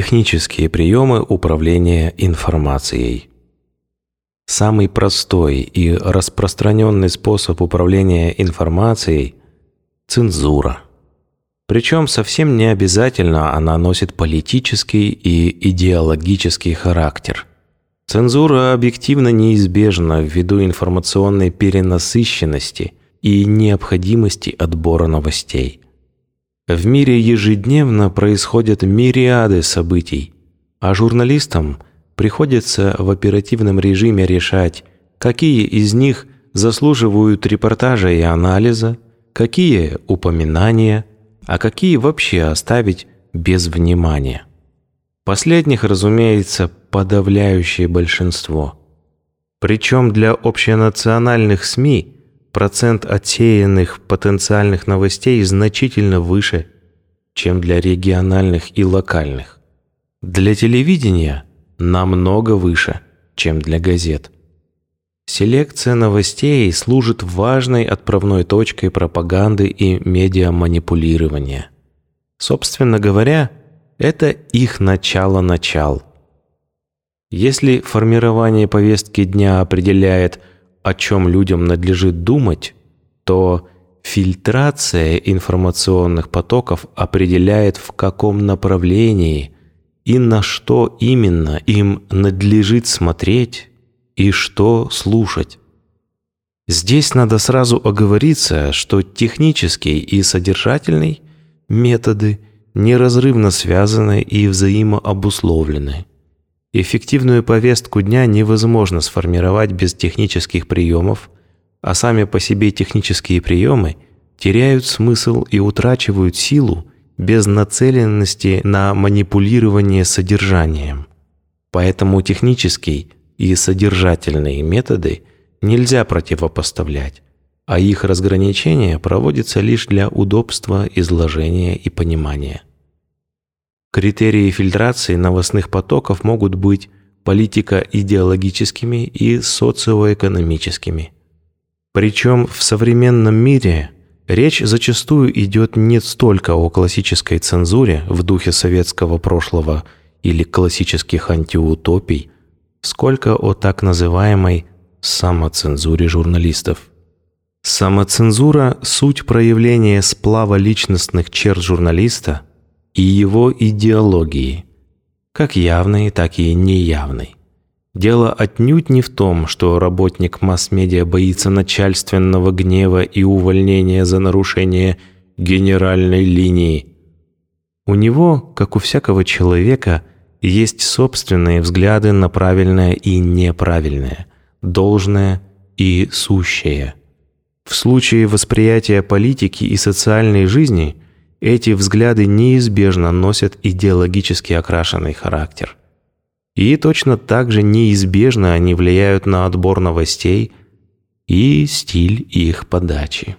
Технические приемы управления информацией. Самый простой и распространенный способ управления информацией – цензура. Причем совсем не обязательно она носит политический и идеологический характер. Цензура объективно неизбежна ввиду информационной перенасыщенности и необходимости отбора новостей. В мире ежедневно происходят мириады событий, а журналистам приходится в оперативном режиме решать, какие из них заслуживают репортажа и анализа, какие – упоминания, а какие вообще оставить без внимания. Последних, разумеется, подавляющее большинство. Причем для общенациональных СМИ – процент отсеянных потенциальных новостей значительно выше, чем для региональных и локальных. Для телевидения намного выше, чем для газет. Селекция новостей служит важной отправной точкой пропаганды и медиаманипулирования. Собственно говоря, это их начало-начал. Если формирование повестки дня определяет – о чем людям надлежит думать, то фильтрация информационных потоков определяет, в каком направлении и на что именно им надлежит смотреть и что слушать. Здесь надо сразу оговориться, что технический и содержательный методы неразрывно связаны и взаимообусловлены. Эффективную повестку дня невозможно сформировать без технических приемов, а сами по себе технические приемы теряют смысл и утрачивают силу без нацеленности на манипулирование содержанием. Поэтому технический и содержательные методы нельзя противопоставлять, а их разграничение проводится лишь для удобства изложения и понимания. Критерии фильтрации новостных потоков могут быть политико-идеологическими и социоэкономическими. Причем в современном мире речь зачастую идет не столько о классической цензуре в духе советского прошлого или классических антиутопий, сколько о так называемой самоцензуре журналистов. Самоцензура – суть проявления сплава личностных черт журналиста – и его идеологии, как явной, так и неявной. Дело отнюдь не в том, что работник масс-медиа боится начальственного гнева и увольнения за нарушение генеральной линии. У него, как у всякого человека, есть собственные взгляды на правильное и неправильное, должное и сущее. В случае восприятия политики и социальной жизни – эти взгляды неизбежно носят идеологически окрашенный характер. И точно так же неизбежно они влияют на отбор новостей и стиль их подачи.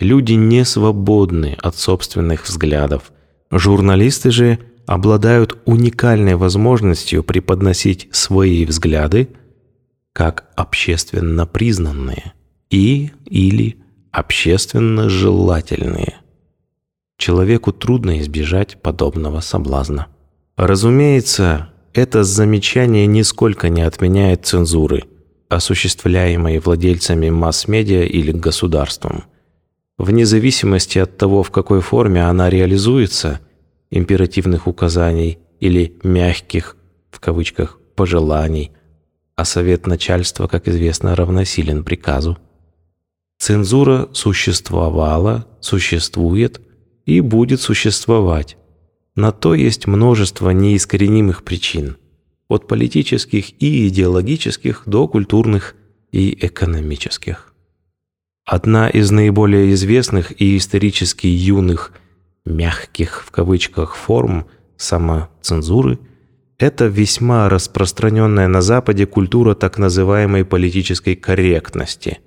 Люди не свободны от собственных взглядов. Журналисты же обладают уникальной возможностью преподносить свои взгляды как общественно признанные и или общественно желательные. Человеку трудно избежать подобного соблазна. Разумеется, это замечание нисколько не отменяет цензуры, осуществляемой владельцами масс-медиа или государством. Вне зависимости от того, в какой форме она реализуется, императивных указаний или «мягких» в кавычках пожеланий, а совет начальства, как известно, равносилен приказу. Цензура существовала, существует – и будет существовать. На то есть множество неискоренимых причин, от политических и идеологических до культурных и экономических. Одна из наиболее известных и исторически юных «мягких» в кавычках форм самоцензуры – это весьма распространенная на Западе культура так называемой политической корректности,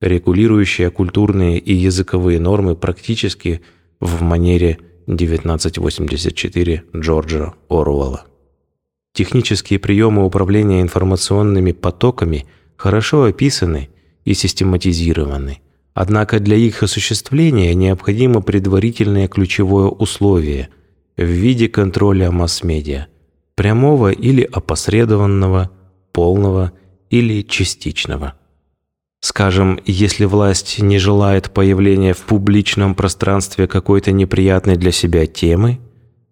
регулирующая культурные и языковые нормы практически – в манере 1984 Джорджа Оруэлла. Технические приемы управления информационными потоками хорошо описаны и систематизированы, однако для их осуществления необходимо предварительное ключевое условие в виде контроля масс-медиа, прямого или опосредованного, полного или частичного. Скажем, если власть не желает появления в публичном пространстве какой-то неприятной для себя темы,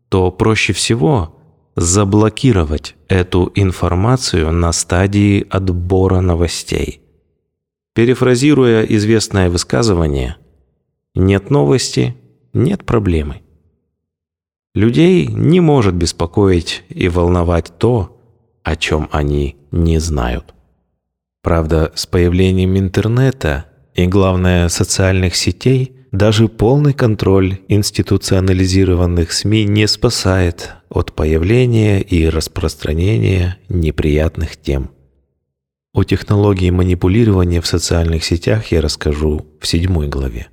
то проще всего заблокировать эту информацию на стадии отбора новостей. Перефразируя известное высказывание, нет новости – нет проблемы. Людей не может беспокоить и волновать то, о чем они не знают. Правда, с появлением интернета и, главное, социальных сетей, даже полный контроль институционализированных СМИ не спасает от появления и распространения неприятных тем. О технологии манипулирования в социальных сетях я расскажу в седьмой главе.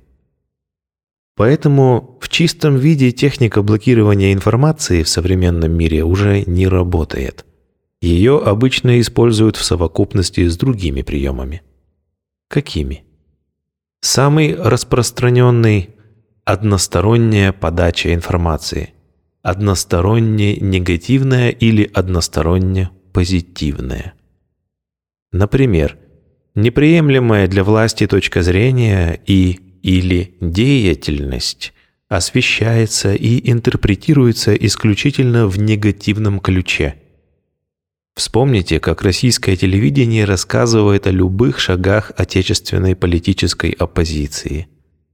Поэтому в чистом виде техника блокирования информации в современном мире уже не работает. Ее обычно используют в совокупности с другими приемами. Какими? Самый распространенный – односторонняя подача информации, односторонне негативная или односторонне позитивная. Например, неприемлемая для власти точка зрения и или деятельность освещается и интерпретируется исключительно в негативном ключе. Вспомните, как российское телевидение рассказывает о любых шагах отечественной политической оппозиции.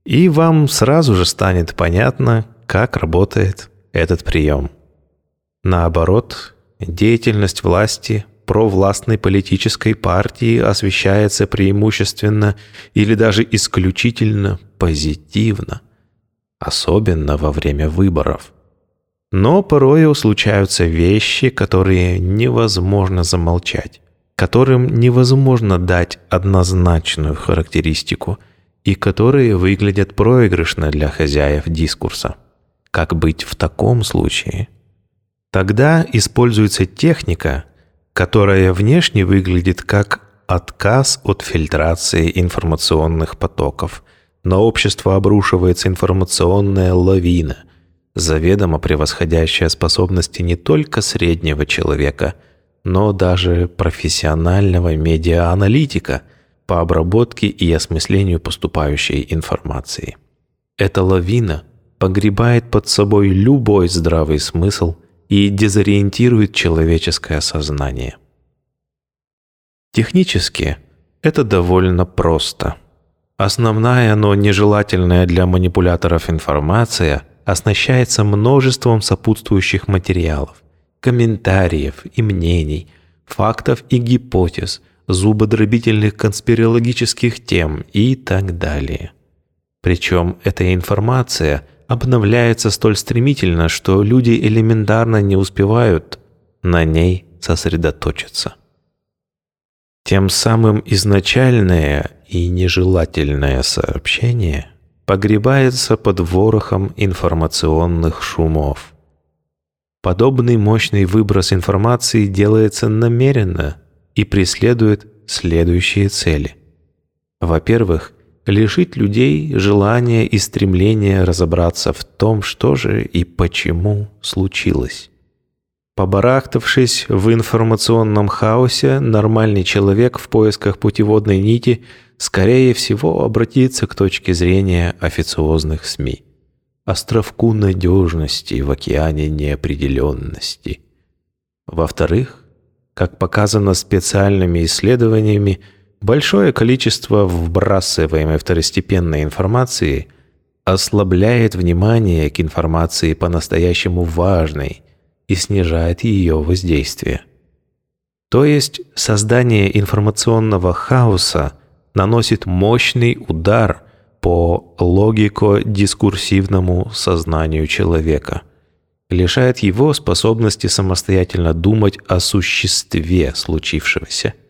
И вам сразу же станет понятно, как работает этот прием. Наоборот, деятельность власти провластной политической партии освещается преимущественно или даже исключительно позитивно, особенно во время выборов. Но порою случаются вещи, которые невозможно замолчать, которым невозможно дать однозначную характеристику и которые выглядят проигрышно для хозяев дискурса. Как быть в таком случае? Тогда используется техника – которая внешне выглядит как отказ от фильтрации информационных потоков. На общество обрушивается информационная лавина, заведомо превосходящая способности не только среднего человека, но даже профессионального медиа-аналитика по обработке и осмыслению поступающей информации. Эта лавина погребает под собой любой здравый смысл – и дезориентирует человеческое сознание. Технически это довольно просто. Основная, но нежелательная для манипуляторов информация оснащается множеством сопутствующих материалов, комментариев и мнений, фактов и гипотез, зубодробительных конспирологических тем и так далее. Причем эта информация – обновляется столь стремительно, что люди элементарно не успевают на ней сосредоточиться. Тем самым изначальное и нежелательное сообщение погребается под ворохом информационных шумов. Подобный мощный выброс информации делается намеренно и преследует следующие цели. Во-первых, лишить людей желания и стремления разобраться в том, что же и почему случилось. Побарахтавшись в информационном хаосе, нормальный человек в поисках путеводной нити скорее всего обратится к точке зрения официозных СМИ. Островку надежности в океане неопределенности. Во-вторых, как показано специальными исследованиями, Большое количество вбрасываемой второстепенной информации ослабляет внимание к информации по-настоящему важной и снижает ее воздействие. То есть создание информационного хаоса наносит мощный удар по логико-дискурсивному сознанию человека, лишает его способности самостоятельно думать о существе случившегося –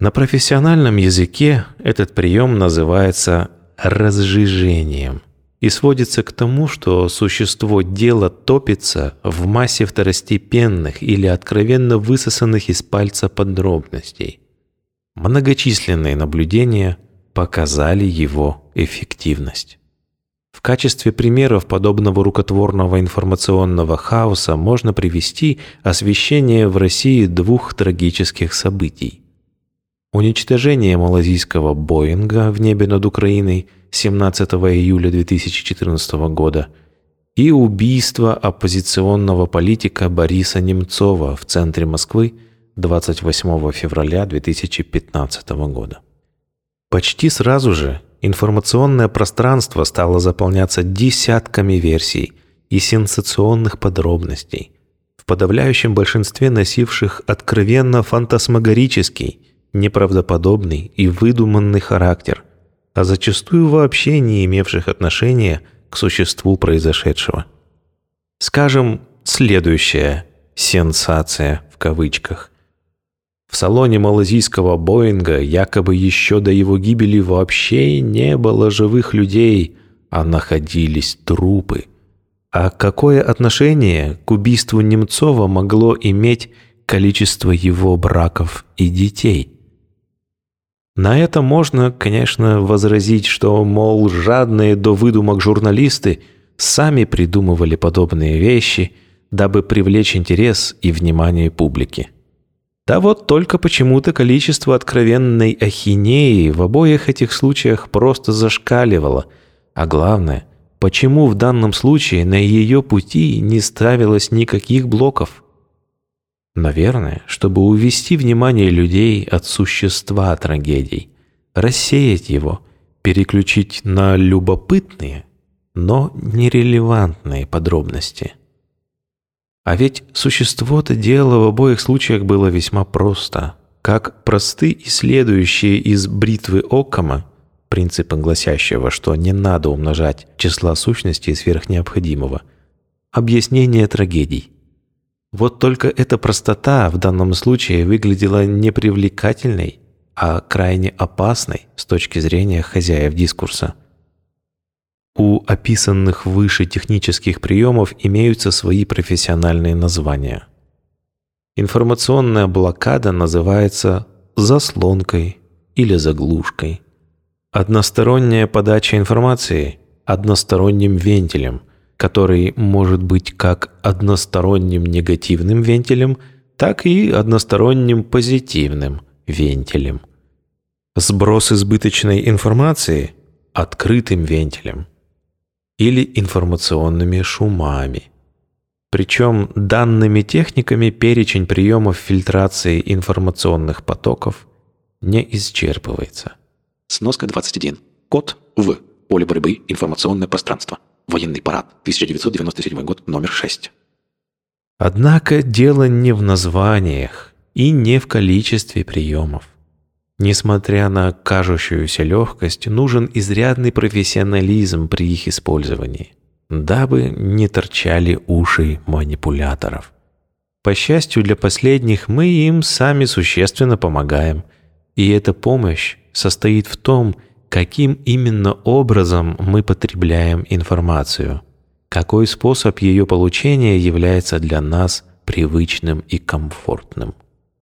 на профессиональном языке этот прием называется разжижением и сводится к тому, что существо дела топится в массе второстепенных или откровенно высосанных из пальца подробностей. Многочисленные наблюдения показали его эффективность. В качестве примеров подобного рукотворного информационного хаоса можно привести освещение в России двух трагических событий. Уничтожение малазийского Боинга в небе над Украиной 17 июля 2014 года и убийство оппозиционного политика Бориса Немцова в центре Москвы 28 февраля 2015 года. Почти сразу же информационное пространство стало заполняться десятками версий и сенсационных подробностей, в подавляющем большинстве носивших откровенно фантасмагорический, неправдоподобный и выдуманный характер, а зачастую вообще не имевших отношения к существу произошедшего. Скажем, следующая «сенсация» в кавычках. В салоне малазийского Боинга якобы еще до его гибели вообще не было живых людей, а находились трупы. А какое отношение к убийству Немцова могло иметь количество его браков и детей? На это можно, конечно, возразить, что, мол, жадные до выдумок журналисты сами придумывали подобные вещи, дабы привлечь интерес и внимание публики. Да вот только почему-то количество откровенной ахинеи в обоих этих случаях просто зашкаливало. А главное, почему в данном случае на ее пути не ставилось никаких блоков? Наверное, чтобы увести внимание людей от существа трагедий, рассеять его, переключить на любопытные, но нерелевантные подробности – а ведь существо-то дела в обоих случаях было весьма просто. Как просты и следующие из бритвы Оккама, принципа гласящего, что не надо умножать числа сущностей сверх необходимого, объяснение трагедий. Вот только эта простота в данном случае выглядела не привлекательной, а крайне опасной с точки зрения хозяев дискурса – у описанных выше технических приемов имеются свои профессиональные названия. Информационная блокада называется заслонкой или заглушкой. Односторонняя подача информации – односторонним вентилем, который может быть как односторонним негативным вентилем, так и односторонним позитивным вентилем. Сброс избыточной информации – открытым вентилем – или информационными шумами. Причем данными техниками перечень приемов фильтрации информационных потоков не исчерпывается. Сноска 21. Код в. Поле борьбы. Информационное пространство. Военный парад. 1997 год. Номер 6. Однако дело не в названиях и не в количестве приемов. Несмотря на кажущуюся легкость, нужен изрядный профессионализм при их использовании, дабы не торчали уши манипуляторов. По счастью для последних, мы им сами существенно помогаем, и эта помощь состоит в том, каким именно образом мы потребляем информацию, какой способ ее получения является для нас привычным и комфортным.